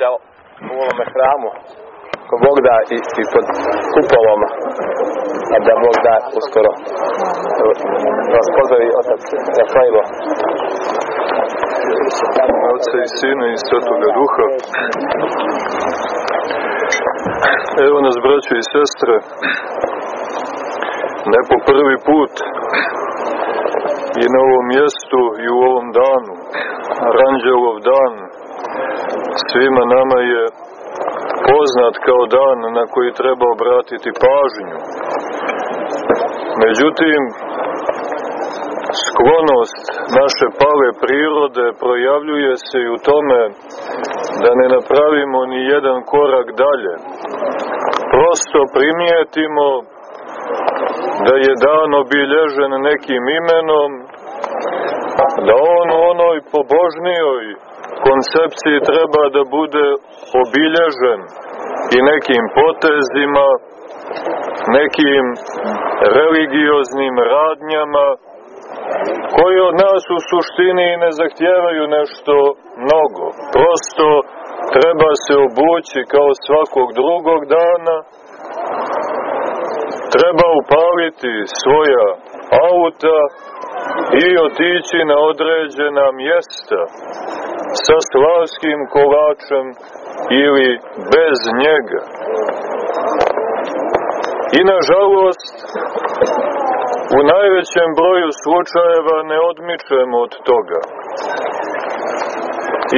Da u ovome hramu, ko Bog da i, i pod kupolom, a da Bog da uskoro vas pozdravi otac Rafailo. Oca i Sina i Svetoga Duha. Evo nas, braćo i sestre, ne po prvi put i na ovom mjestu i u ovom danu, Ranđelov dan, svima nama je poznat kao dan na koji treba obratiti pažnju. Međutim, sklonost naše pale prirode projavljuje se i u tome da ne napravimo ni jedan korak dalje. Prosto primijetimo da je dan obilježen nekim imenom, da on u onoj pobožnijoj koncepciji treba da bude obilježen i nekim potezima, nekim religioznim radnjama, koji od nas u suštini ne zahtijevaju nešto mnogo. Prosto treba se obući kao svakog drugog dana, treba upaliti svoja auta i otići na određena mjesta sa slavskim kolačem ili bez njega. I nažalost, u najvećem broju slučajeva ne odmičemo od toga.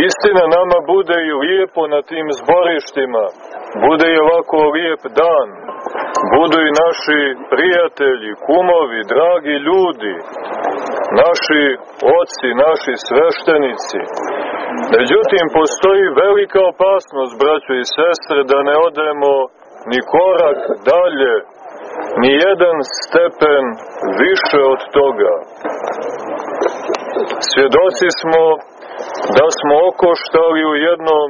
Istina nama bude i lijepo na tim zborištima, bude i ovako lijep dan, budu i naši prijatelji, kumovi, dragi ljudi, naši oci, naši sveštenici. Međutim, postoji velika opasnost, braćo i sestre, da ne odemo ni korak dalje, ni jedan stepen više od toga. Svjedoci smo da smo okoštali u jednom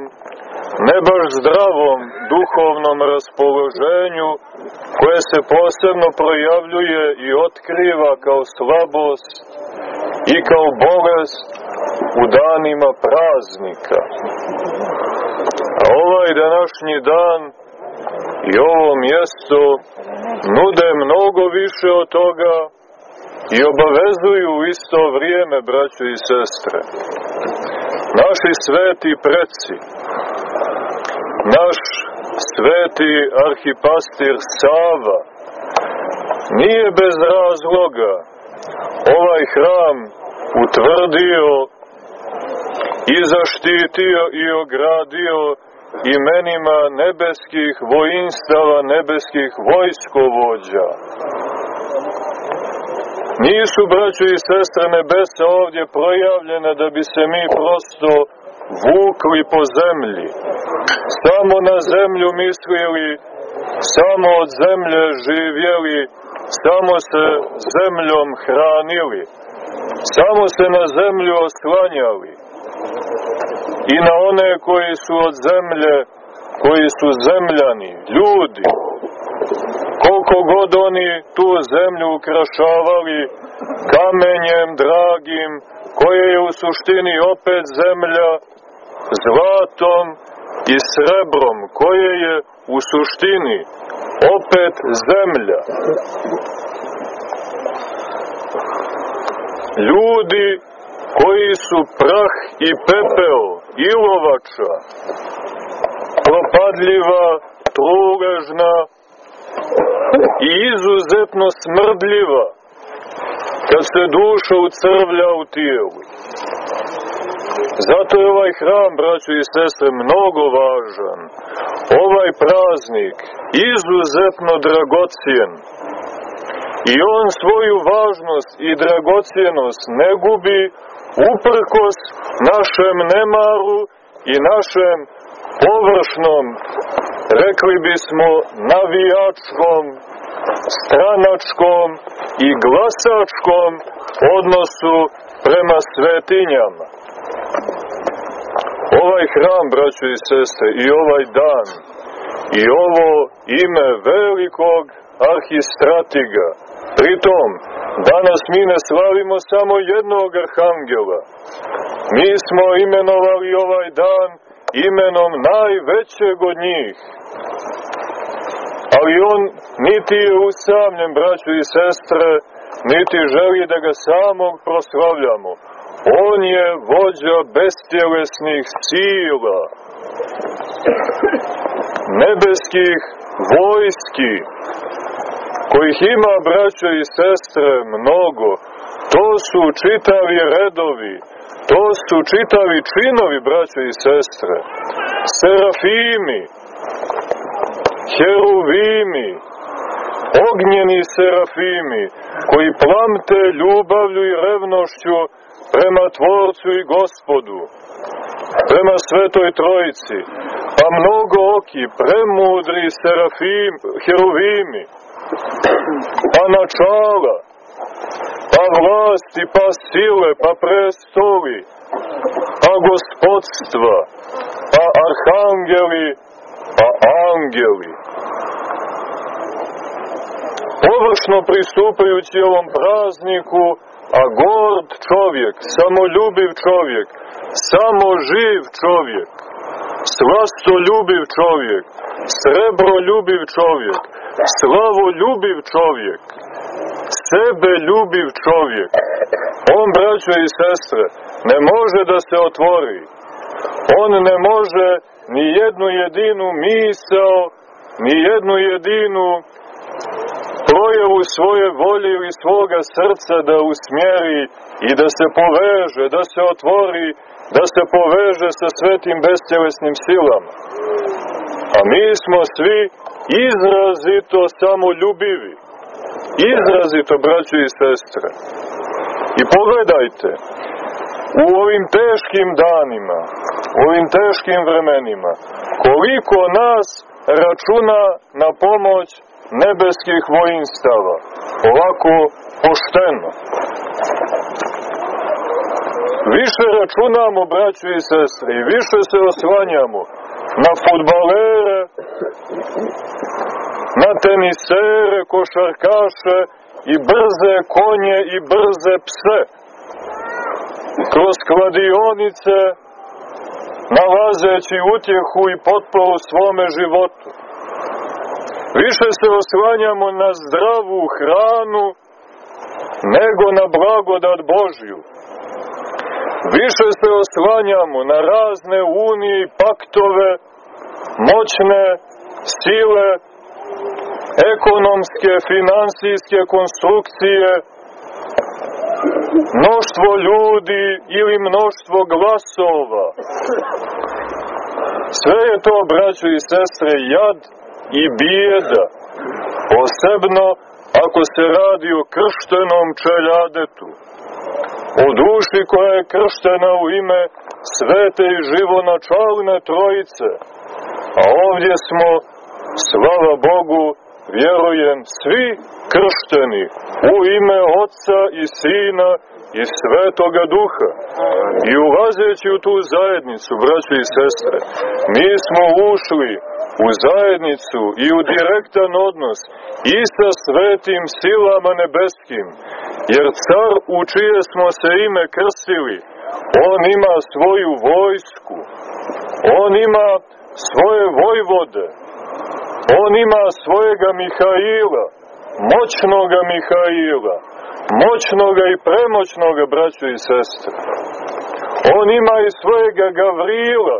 ne baš zdravom duhovnom raspoloženju koje se posebno projavljuje i otkriva kao slabost i kao bolest u danima praznika. A ovaj današnji dan i ovo mjesto nude mnogo više od toga i obavezuju u isto vrijeme, braćo i sestre. Naši sveti preci, naš sveti arhipastir Sava, nije bez razloga ovaj hram utvrdio i zaštitio i ogradio imenima nebeskih vojinstava, nebeskih vojskovođa. Nisu, braćo i sestre, nebesa ovdje projavljene da bi se mi prosto vukli po zemlji, samo na zemlju mislili, samo od zemlje živjeli, samo se zemljom hranili, samo se na zemlju oslanjali. I na one koji su od zemlje, koji su zemljani, ljudi, koliko god oni tu zemlju ukrašavali kamenjem dragim, koje je u suštini opet zemlja, zlatom i srebrom, koje je u suštini opet zemlja. Ljudi koji su prah i pepeo, ilovača, propadljiva, truležna i izuzetno smrdljiva, kad se duša ucrvlja u tijelu. Zato je ovaj hram, braćo i sestre, mnogo važan. Ovaj praznik izuzetno dragocijen. I on svoju važnost i dragocijenost ne gubi uprkos našem nemaru i našem površnom, rekli bismo, navijačkom, stranačkom i glasačkom odnosu prema svetinjama. Ovaj hram, braćo i sestre, i ovaj dan, i ovo ime velikog arhistratiga, pritom, danas mi ne slavimo samo jednog arhangela, Mi smo imenovali ovaj dan imenom najvećeg od njih. Ali on niti je usamljen, braćo i sestre, niti želi da ga samog proslavljamo. On je vođa bestjelesnih sila, nebeskih vojski, kojih ima, braćo i sestre, mnogo. To su čitavi redovi, to su čitavi činovi, braćo i sestre. Serafimi, heruvimi, ognjeni serafimi, koji plamte ljubavlju i revnošću prema Tvorcu i Gospodu, prema Svetoj Trojici, pa mnogo oki, premudri serafim, heruvimi, pa načala, pa vlasti, pa sile, pa prestoli, pa gospodstva, pa arhangeli, pa angeli. Površno pristupajući ovom prazniku, a gord čovjek, samoljubiv čovjek, samo živ čovjek, slastoljubiv čovjek, srebroljubiv čovjek, slavoljubiv čovjek, sebe ljubiv čovjek, on, braćo i sestre, ne može da se otvori. On ne može ni jednu jedinu misao, ni jednu jedinu projevu svoje volje ili svoga srca da usmjeri i da se poveže, da se otvori, da se poveže sa svetim bestjelesnim silama. A mi smo svi izrazito samoljubivi. Izrazito, braćo i sestre. I pogledajte, u ovim teškim danima, u ovim teškim vremenima, koliko nas računa na pomoć nebeskih vojinstava, ovako pošteno. Više računamo, braćo i sestre, i više se oslanjamo na futbalere, na tenisere, košarkaše i brze konje i brze pse. Kroz kladionice, nalazeći utjehu i potporu svome životu. Više se oslanjamo na zdravu hranu nego na blagodat Božju. Više se oslanjamo na razne unije i paktove, moćne sile, ekonomske, finansijske konstrukcije, mnoštvo ljudi ili mnoštvo glasova. Sve je to, braćo i sestre, jad i bijeda, posebno ako se radi o krštenom čeljadetu, o duši koja je krštena u ime svete i živonačalne trojice, a ovdje smo, slava Bogu, vjerujem, svi kršteni u ime Otca i Sina i Svetoga Duha. I ulazeći u tu zajednicu, braćo i sestre, mi smo ušli u zajednicu i u direktan odnos i sa svetim silama nebeskim, jer car u čije smo se ime krstili, on ima svoju vojsku, on ima svoje vojvode, on ima svojega Mihaila, moćnoga Mihaila, moćnoga i premoćnoga, braćo i sestre. On ima i svojega Gavrila,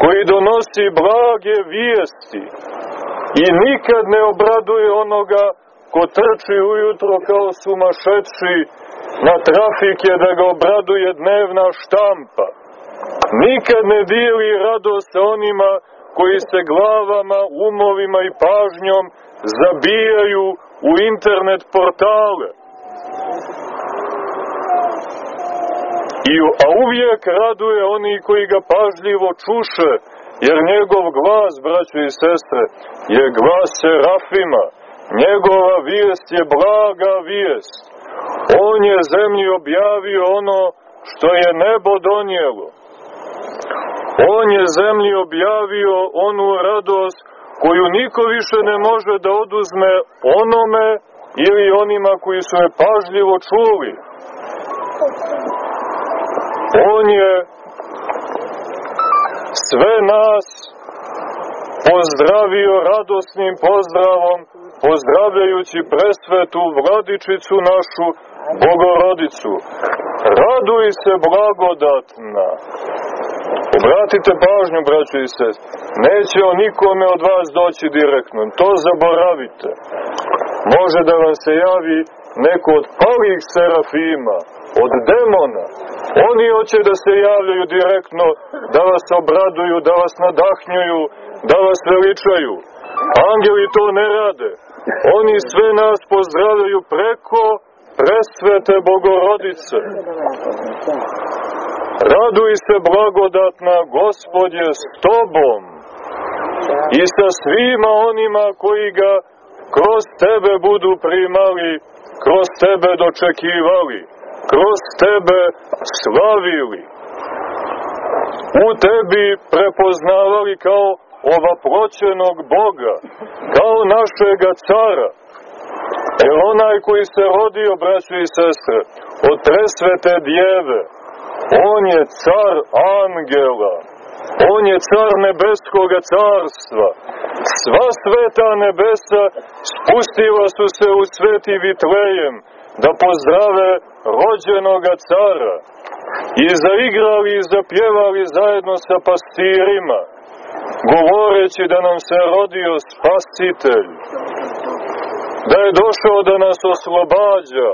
koji donosi blage vijesti i nikad ne obraduje onoga ko trči ujutro kao sumašetši na trafike da ga obraduje dnevna štampa. Nikad ne dijeli radost onima koji se glavama, umovima i pažnjom zabijaju u internet portale. I, a uvijek raduje oni koji ga pažljivo čuše, jer njegov glas, braćo i sestre, je glas Serafima. Njegova vijest je blaga vijest. On je zemlji objavio ono što je nebo donijelo. On je zemlji objavio onu radost koju niko više ne može da oduzme onome ili onima koji su je pažljivo čuli. On je sve nas pozdravio radosnim pozdravom, pozdravljajući presvetu vladičicu našu, Bogorodicu. Raduj se blagodatna. Obratite pažnju, braćo i sest. Neće on nikome od vas doći direktno. To zaboravite. Može da vam se javi neko od palih serafima, od demona. Oni hoće da se javljaju direktno, da vas obraduju, da vas nadahnjuju, da vas veličaju. Angeli to ne rade. Oni sve nas pozdravljaju preko presvete Bogorodice. Raduj se blagodatna Gospodje s tobom i sa svima onima koji ga kroz tebe budu primali, kroz tebe dočekivali, kroz tebe slavili. U tebi prepoznavali kao ovaproćenog Boga, kao našega cara. Jer onaj koji se rodio, braćo i sestre, od presvete djeve, on je car angela, on je car nebeskoga carstva. Sva sveta nebesa spustila su se u sveti Vitlejem da pozdrave rođenoga cara. I zaigrali i zapjevali zajedno sa pastirima, govoreći da nam se rodio spasitelj, da je došao da nas oslobađa,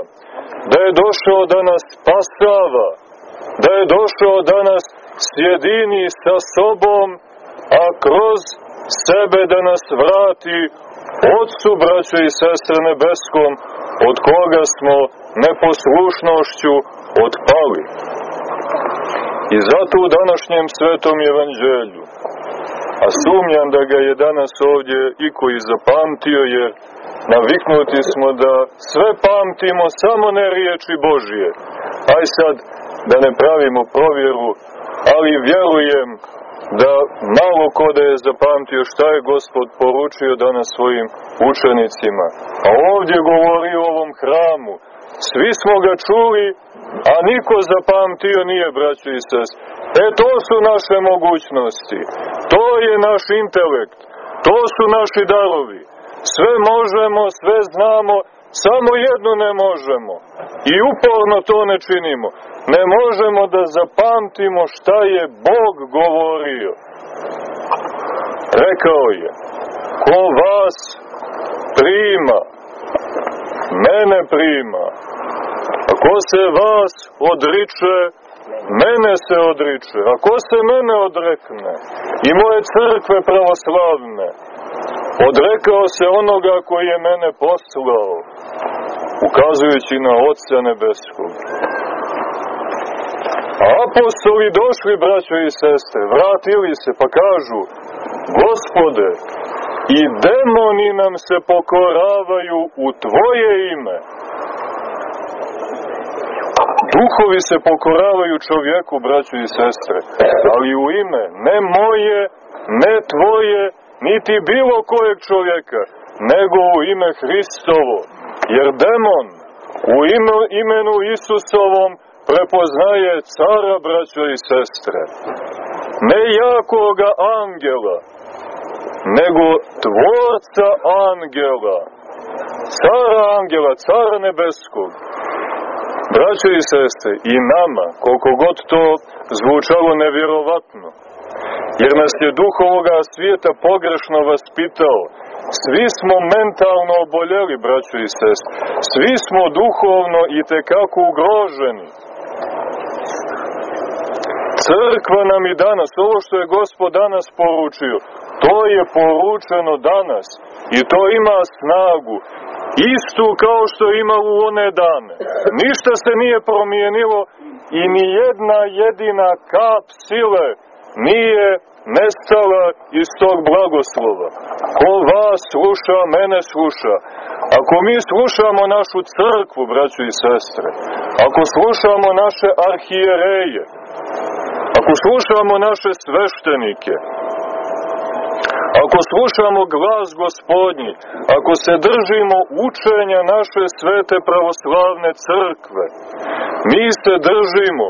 da je došao da nas spasava, da je došao da nas sjedini sa sobom, a kroz sebe da nas vrati Otcu, braćo i sestre nebeskom, od koga smo neposlušnošću otpali. I zato u današnjem svetom evanđelju, a sumnjam da ga je danas ovdje i koji zapamtio, jer naviknuti smo da sve pamtimo samo ne riječi Božije. Aj sad da ne pravimo provjeru, ali vjerujem da malo ko da je zapamtio šta je Gospod poručio danas svojim učenicima. A ovdje govori o ovom hramu. Svi smo ga čuli, a niko zapamtio nije, braćo i sest. E to su naše mogućnosti. To je naš intelekt. To su naši darovi. Sve možemo, sve znamo, samo jedno ne možemo. I uporno to ne činimo. Ne možemo da zapamtimo šta je Bog govorio. Rekao je, ko vas prima, mene prima. A ko se vas odriče, mene se odriče. A ko se mene odrekne, i moje crkve pravoslavne, odrekao se onoga koji je mene poslao, ukazujući na Otca Nebeskog. A apostoli došli, braćo i sestre, vratili se pa kažu, Gospode, i demoni nam se pokoravaju u Tvoje ime. Duhovi se pokoravaju čovjeku, braćo i sestre, ali u ime, ne moje, ne Tvoje, niti bilo kojeg čovjeka, nego u ime Hristovo. Jer demon u imenu Isusovom prepoznaje cara, braćo i sestre. Ne jakoga angela, nego tvorca angela. Cara angela, cara nebeskog. Braćo i sestre, i nama, koliko god to zvučalo nevjerovatno, jer nas je duh ovoga svijeta pogrešno vaspitao, svi smo mentalno oboljeli, braćo i sestre, svi smo duhovno i tekako ugroženi. Crkva nam i danas, ovo što je Gospod danas poručio, to je poručeno danas i to ima snagu, istu kao što ima u one dane. Ništa se nije promijenilo i ni jedna jedina kap sile nije nestala iz tog blagoslova. Ko vas sluša, mene sluša. Ako mi slušamo našu crkvu, braću i sestre, ako slušamo naše arhijereje, ako slušamo naše sveštenike, ako slušamo glas gospodnji, ako se držimo učenja naše svete pravoslavne crkve, mi se držimo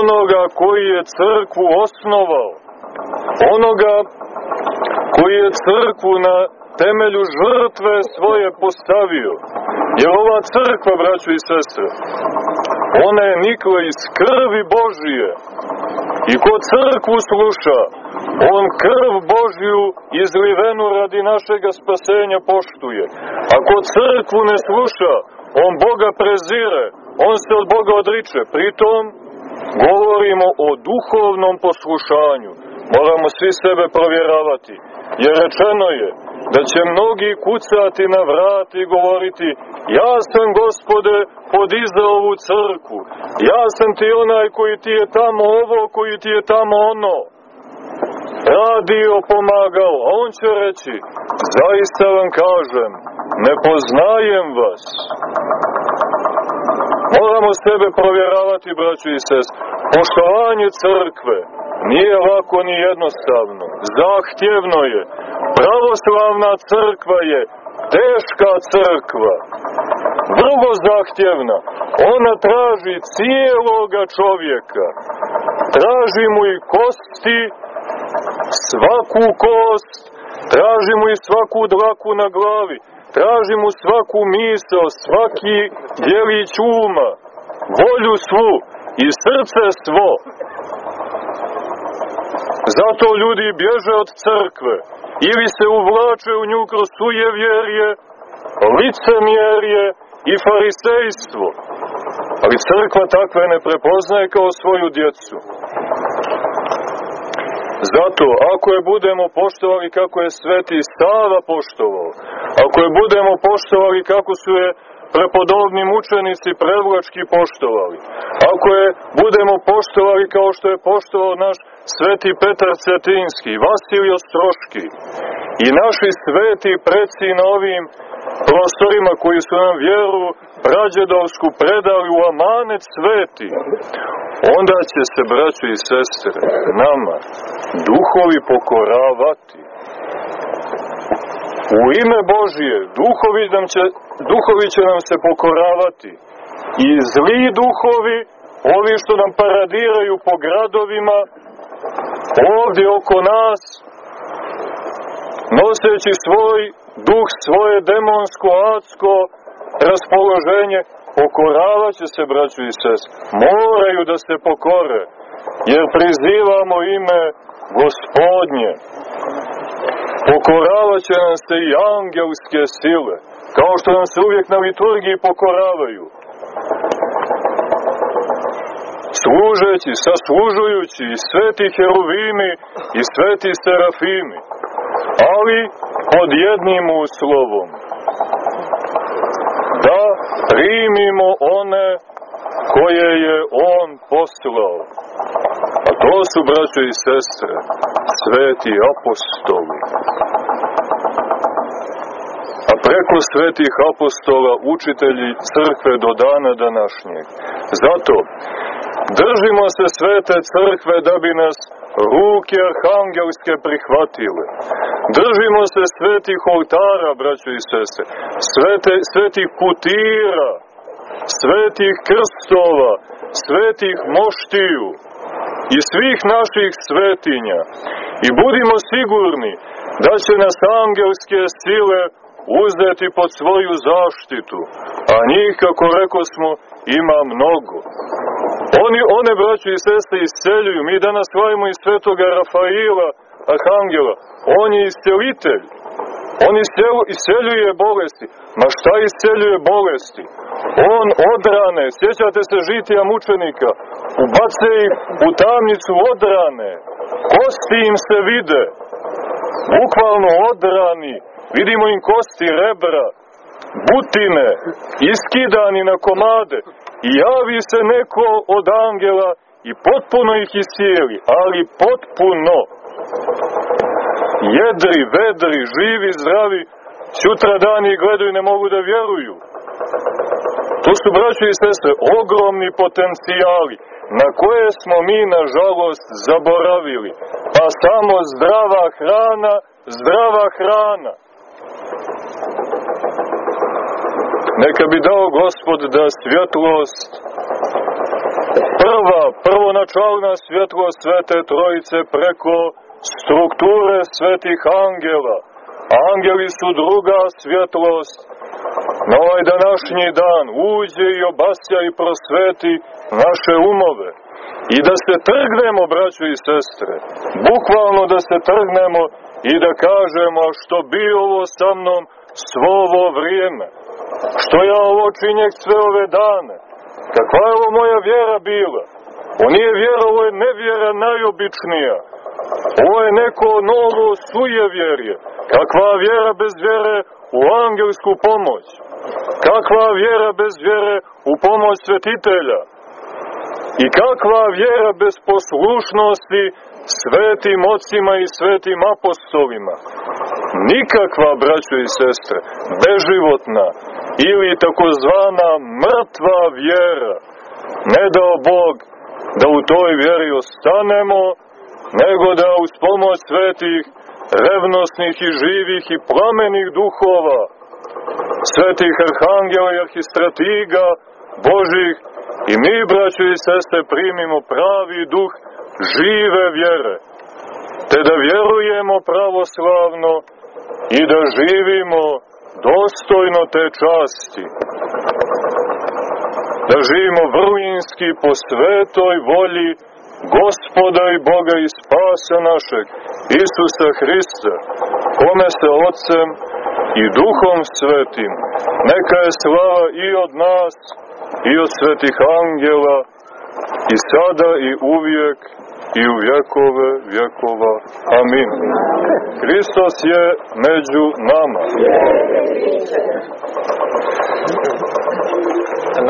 onoga koji je crkvu osnovao, onoga koji je crkvu na temelju žrtve svoje postavio. Jer ova crkva, braćo i sestre, ona je nikla iz krvi Božije. I ko crkvu sluša, on krv Božju izlivenu radi našega spasenja poštuje. Ako crkvu ne sluša, on Boga prezire, on se od Boga odriče. Pritom, govorimo o duhovnom poslušanju. Moramo svi sebe provjeravati. Jer rečeno je da će mnogi kucati na vrat i govoriti Ja sam, gospode, podizao ovu crku. Ja sam ti onaj koji ti je tamo ovo, koji ti je tamo ono. Radio, pomagao. A on će reći, zaista vam kažem, ne poznajem vas. Moramo sebe provjeravati, braću i sest. Poštovanje crkve nije lako ni jednostavno. Zahtjevno je. Pravoslavna crkva je teška crkva. Vrlo zahtjevna. Ona traži cijeloga čovjeka. Traži mu i kosti, svaku kost, traži mu i svaku dlaku na glavi, traži mu svaku misao, svaki djelić uma, volju svu i srce svo. Zato ljudi bježe od crkve ili se uvlače u nju kroz sujevjerje, licemjerje i farisejstvo. Ali crkva takve ne prepoznaje kao svoju djecu. Zato, ako je budemo poštovali kako je sveti Sava poštovao, ako je budemo poštovali kako su je prepodobni mučenici prevlački poštovali, ako je budemo poštovali kao što je poštovao naš sveti Petar Cetinski, Vasilij Ostroški i naši sveti preci na ovim prostorima koji su nam vjeru prađedovsku predali u amanet sveti, onda će se, braćo i sestre, nama duhovi pokoravati. U ime Božije duhovi, nam će, duhovi će nam se pokoravati i zli duhovi, ovi što nam paradiraju po gradovima, ovdje oko nas, noseći svoj duh, svoje demonsko, adsko raspoloženje, pokoravat će se, braću i sest. Moraju da se pokore, jer prizivamo ime gospodnje. Pokoravat će nam se i angelske sile, kao što nam se uvijek na liturgiji pokoravaju. Služeći, saslužujući i sveti heruvimi i sveti serafimi, ali pod jednim uslovom. Da primimo one koje je On poslao. To su, braćo i sestre, sveti apostoli. A preko svetih apostola učitelji crkve do dana današnjeg. Zato držimo se svete crkve da bi nas ruke arhangelske prihvatile. Držimo se svetih oltara, braćo i sese, svete, svetih putira, svetih krstova, svetih moštiju i svih naših svetinja. I budimo sigurni da će nas angelske sile uzeti pod svoju zaštitu, a njih, kako reko smo, ima mnogo. Oni, one, braćo i sestre, isceljuju. Mi danas slavimo i svetoga Rafaila, Arhangela. On je iscelitelj. On isceljuje bolesti. Ma šta isceljuje bolesti? On odrane, sjećate se žitija mučenika, ubace ih u tamnicu odrane. Kosti im se vide. Bukvalno odrani. Vidimo im kosti, rebra, butine, iskidani na komade. I javi se neko od angela i potpuno ih iscijeli, ali potpuno. Jedri, vedri, živi, zdravi, sutra dani gledaju i ne mogu da vjeruju. To su, braći i sestre, ogromni potencijali na koje smo mi, nažalost, zaboravili. Pa samo zdrava hrana, zdrava hrana. Neka bi dao Gospod da svjetlost prva, prvo na izjednačavna svjetlo Svete Trojice preko strukture svetih angela. Angeli su druga svjetlost. Na ovaj današnji dan uđe i obasja i prosveti naše umove. I da se trgnemo, braćo i sestre, bukvalno da se trgnemo i da kažemo što bi ovo sa mnom svo ovo vrijeme, što ja ovo činjek sve ove dane, kakva je ovo moja vjera bila, ovo nije vjera, ovo je nevjera najobičnija, ovo je neko novo sujevjerje, kakva vjera bez vjere u angelsku pomoć, kakva vjera bez vjere u pomoć svetitelja, I kakva vjera bez poslušnosti svetim ocima i svetim apostolima? Nikakva, braćo i sestre, beživotna ili takozvana mrtva vjera. Ne dao Bog da u toj vjeri ostanemo, nego da uz pomoć svetih, revnosnih i živih i plamenih duhova, svetih arhangela i arhistratiga, Božih, I mi, braćo i sestre, primimo pravi duh žive vjere, te da vjerujemo pravoslavno i da živimo dostojno te časti. Da živimo vrlinski po svetoj volji Gospoda i Boga i spasa našeg, Isusa Hrista, kome se Otcem i Duhom Svetim, neka je slava i od nas, i od svetih angela, i sada i uvijek i u vjekove vjekova. Amin. Hristos je među nama.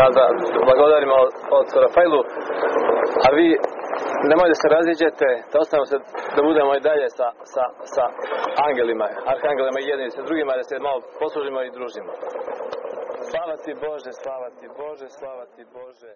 Nada, blagodarimo od Rafailu, a vi nemoj da se raziđete, da ostavimo se, da budemo i dalje sa, sa, sa angelima, arhangelima i jednim sa drugima, da se malo poslužimo i družimo. Slava ti Bože, slava ti Bože, slava ti Bože.